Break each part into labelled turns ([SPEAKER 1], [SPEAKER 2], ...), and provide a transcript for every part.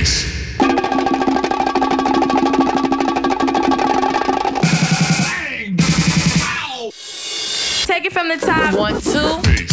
[SPEAKER 1] Take it from the top. One, two.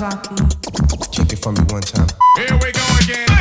[SPEAKER 1] Rocky.
[SPEAKER 2] Check it for me one time.
[SPEAKER 3] Here we go again.